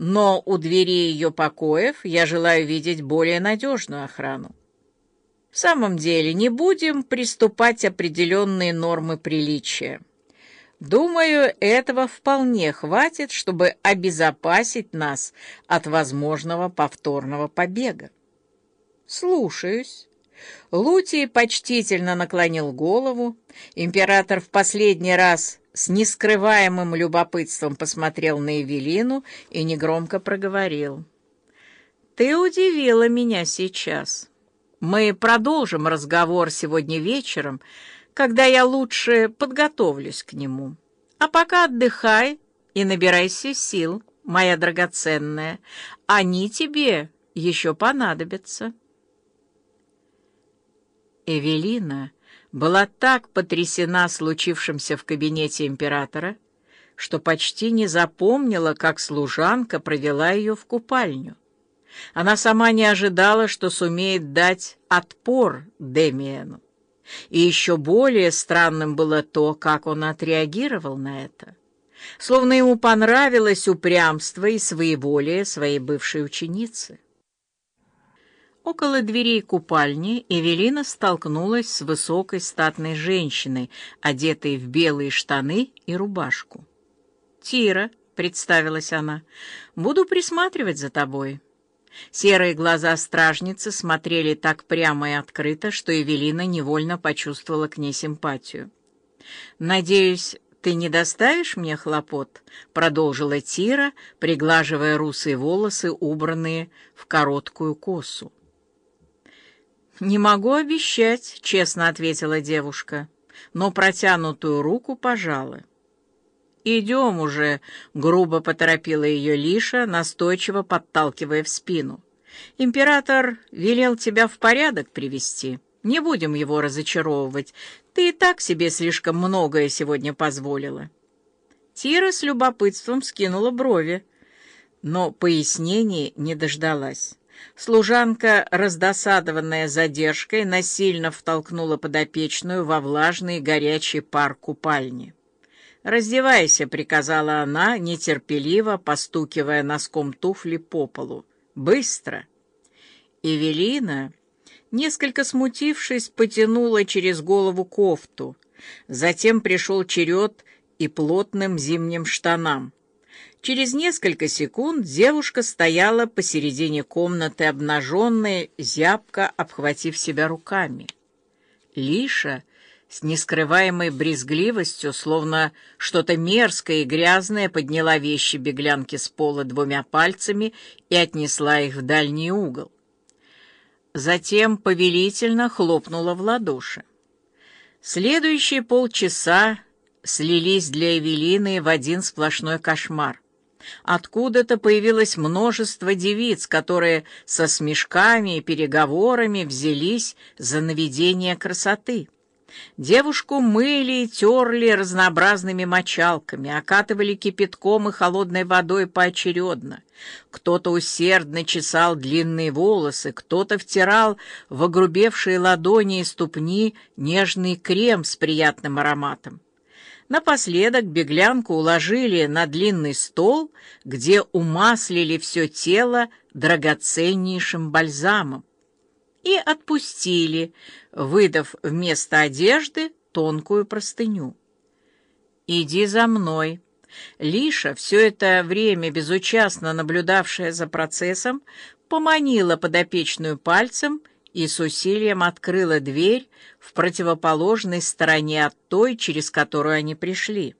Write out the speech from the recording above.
но у двери ее покоев я желаю видеть более надежную охрану. В самом деле, не будем приступать определенные нормы приличия. Думаю, этого вполне хватит, чтобы обезопасить нас от возможного повторного побега. Слушаюсь. Лутий почтительно наклонил голову. Император в последний раз с нескрываемым любопытством посмотрел на Эвелину и негромко проговорил. «Ты удивила меня сейчас. Мы продолжим разговор сегодня вечером, когда я лучше подготовлюсь к нему. А пока отдыхай и набирайся сил, моя драгоценная. Они тебе еще понадобятся». Эвелина была так потрясена случившимся в кабинете императора, что почти не запомнила, как служанка провела ее в купальню. Она сама не ожидала, что сумеет дать отпор Демиену. И еще более странным было то, как он отреагировал на это. Словно ему понравилось упрямство и своеволие своей бывшей ученицы. Около дверей купальни Эвелина столкнулась с высокой статной женщиной, одетой в белые штаны и рубашку. «Тира», — представилась она, — «буду присматривать за тобой». Серые глаза стражницы смотрели так прямо и открыто, что Эвелина невольно почувствовала к ней симпатию. «Надеюсь, ты не доставишь мне хлопот?» — продолжила Тира, приглаживая русые волосы, убранные в короткую косу. «Не могу обещать», — честно ответила девушка, но протянутую руку пожала. «Идем уже», — грубо поторопила ее Лиша, настойчиво подталкивая в спину. «Император велел тебя в порядок привести. Не будем его разочаровывать. Ты и так себе слишком многое сегодня позволила». Тира с любопытством скинула брови, но пояснений не дождалась. Служанка, раздосадованная задержкой, насильно втолкнула подопечную во влажный горячий пар купальни. «Раздевайся», — приказала она, нетерпеливо постукивая носком туфли по полу. «Быстро!» Эвелина, несколько смутившись, потянула через голову кофту. Затем пришел черед и плотным зимним штанам. Через несколько секунд девушка стояла посередине комнаты, обнаженная, зябко обхватив себя руками. Лиша с нескрываемой брезгливостью, словно что-то мерзкое и грязное, подняла вещи беглянки с пола двумя пальцами и отнесла их в дальний угол. Затем повелительно хлопнула в ладоши. Следующие полчаса слились для Эвелины в один сплошной кошмар. Откуда-то появилось множество девиц, которые со смешками и переговорами взялись за наведение красоты. Девушку мыли и терли разнообразными мочалками, окатывали кипятком и холодной водой поочередно. Кто-то усердно чесал длинные волосы, кто-то втирал в огрубевшие ладони и ступни нежный крем с приятным ароматом. Напоследок беглянку уложили на длинный стол, где умаслили все тело драгоценнейшим бальзамом, и отпустили, выдав вместо одежды тонкую простыню. «Иди за мной». Лиша, все это время безучастно наблюдавшая за процессом, поманила подопечную пальцем и с усилием открыла дверь в противоположной стороне от той, через которую они пришли.